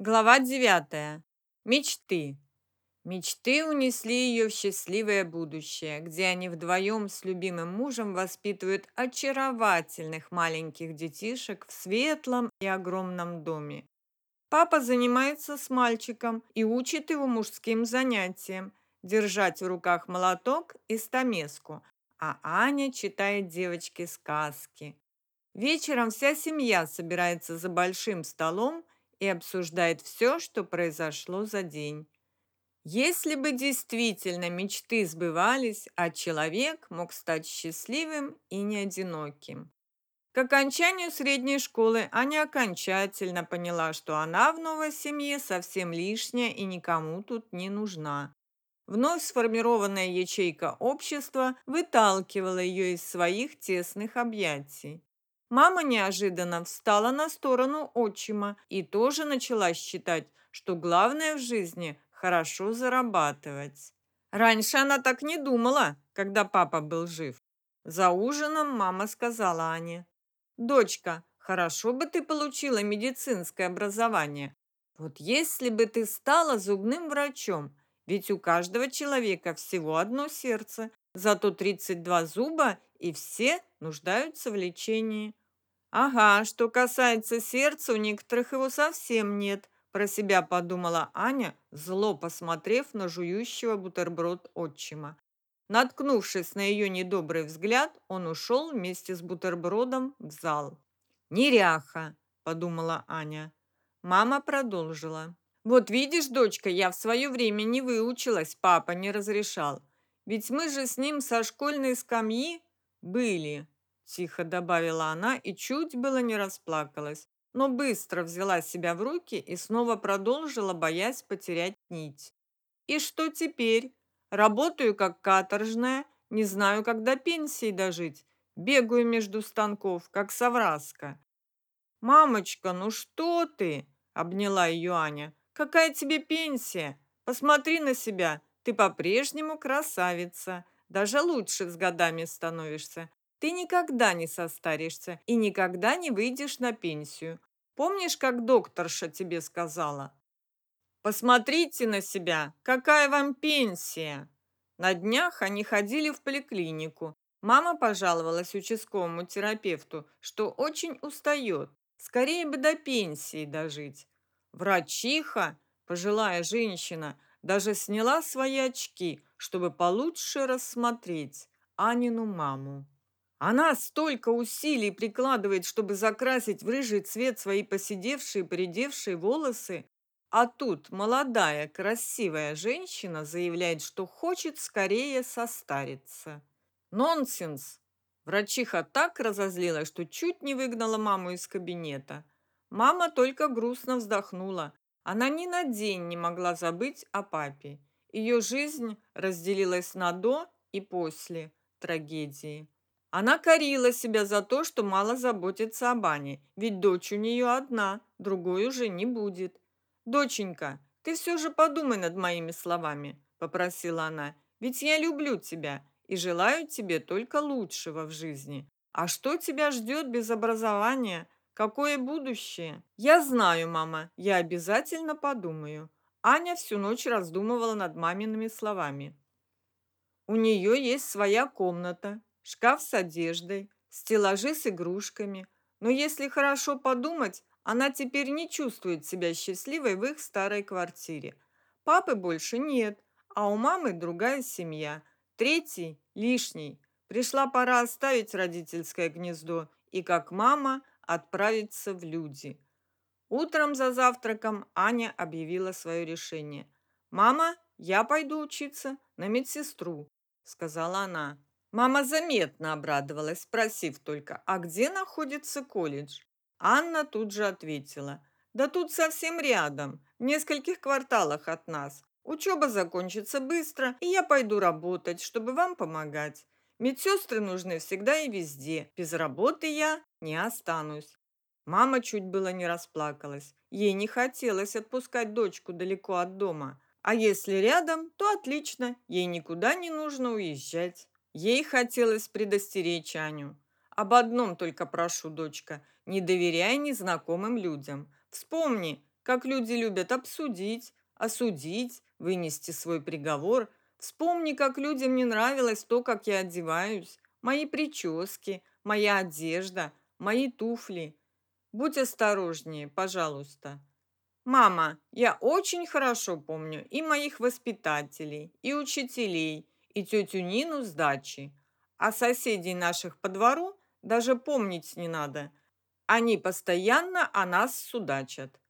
Глава 9. Мечты. Мечты унесли ее в счастливое будущее, где они вдвоем с любимым мужем воспитывают очаровательных маленьких детишек в светлом и огромном доме. Папа занимается с мальчиком и учит его мужским занятиям, держать в руках молоток и стамеску, а Аня читает девочке сказки. Вечером вся семья собирается за большим столом и обсуждает все, что произошло за день. Если бы действительно мечты сбывались, а человек мог стать счастливым и не одиноким. К окончанию средней школы Аня окончательно поняла, что она в новой семье совсем лишняя и никому тут не нужна. Вновь сформированная ячейка общества выталкивала ее из своих тесных объятий. Мама неожиданно встала на сторону отчима и тоже начала считать, что главное в жизни – хорошо зарабатывать. Раньше она так не думала, когда папа был жив. За ужином мама сказала Ане, «Дочка, хорошо бы ты получила медицинское образование. Вот если бы ты стала зубным врачом, ведь у каждого человека всего одно сердце, зато 32 зуба, и все нуждаются в лечении. Ага, что касается сердца, у некоторых его совсем нет, про себя подумала Аня, зло посмотрев на жующего бутерброд отчима. Наткнувшись на ее недобрый взгляд, он ушел вместе с бутербродом в зал. «Неряха», – подумала Аня. Мама продолжила. «Вот видишь, дочка, я в свое время не выучилась, папа не разрешал. Ведь мы же с ним со школьной скамьи были тихо добавила она и чуть было не расплакалась, но быстро взяла себя в руки и снова продолжила, боясь потерять нить. И что теперь? Работаю как каторжная, не знаю, когда пенсии дожить. Бегаю между станков, как совраска. «Мамочка, ну что ты?» – обняла ее Аня. «Какая тебе пенсия? Посмотри на себя, ты по-прежнему красавица, даже лучше с годами становишься. Ты никогда не состаришься и никогда не выйдешь на пенсию. Помнишь, как докторша тебе сказала? Посмотрите на себя, какая вам пенсия. На днях они ходили в поликлинику. Мама пожаловалась участковому терапевту, что очень устает. Скорее бы до пенсии дожить. Врачиха, пожилая женщина, даже сняла свои очки, чтобы получше рассмотреть Анину маму. Она столько усилий прикладывает, чтобы закрасить в рыжий цвет свои поседевшие, поредевшие волосы, а тут молодая, красивая женщина заявляет, что хочет скорее состариться. Нонсенс! Врачиха так разозлилась, что чуть не выгнала маму из кабинета. Мама только грустно вздохнула. Она ни на день не могла забыть о папе. Ее жизнь разделилась на до и после трагедии. Она корила себя за то, что мало заботится об Ане, ведь дочь у нее одна, другой уже не будет. «Доченька, ты все же подумай над моими словами», – попросила она, – «ведь я люблю тебя и желаю тебе только лучшего в жизни. А что тебя ждет без образования? Какое будущее?» «Я знаю, мама, я обязательно подумаю». Аня всю ночь раздумывала над мамиными словами. У нее есть своя комната, шкаф с одеждой, стеллажи с игрушками. Но если хорошо подумать, она теперь не чувствует себя счастливой в их старой квартире. Папы больше нет, а у мамы другая семья. Третий – лишний. Пришла пора оставить родительское гнездо и, как мама, отправиться в люди. Утром за завтраком Аня объявила свое решение. «Мама, я пойду учиться на медсестру», – сказала она. Мама заметно обрадовалась, спросив только, а где находится колледж? Анна тут же ответила, да тут совсем рядом, в нескольких кварталах от нас. Учеба закончится быстро, и я пойду работать, чтобы вам помогать. Медсестры нужны всегда и везде. Без работы я не останусь. Мама чуть было не расплакалась. Ей не хотелось отпускать дочку далеко от дома. А если рядом, то отлично, ей никуда не нужно уезжать. Ей хотелось предостеречь Аню. «Об одном только прошу, дочка, не доверяй незнакомым людям. Вспомни, как люди любят обсудить, осудить, вынести свой приговор. Вспомни, как людям не нравилось то, как я одеваюсь, мои прически, моя одежда, мои туфли. Будь осторожнее, пожалуйста. Мама, я очень хорошо помню и моих воспитателей, и учителей, и тетю Нину с дачи. А соседей наших по двору даже помнить не надо. Они постоянно о нас судачат.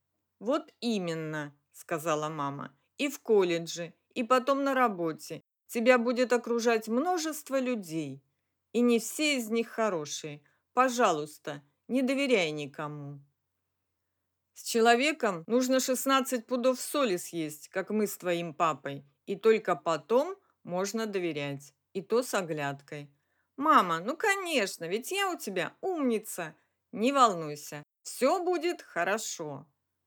Вот именно, сказала мама. И в колледже, и потом на работе. Тебя будет окружать множество людей. И не все из них хорошие. Пожалуйста, не доверяй никому. С человеком нужно 16 пудов соли съесть, как мы с твоим папой, и только потом можно доверять, и то с оглядкой. Мама, ну конечно, ведь я у тебя умница. Не волнуйся, все будет хорошо.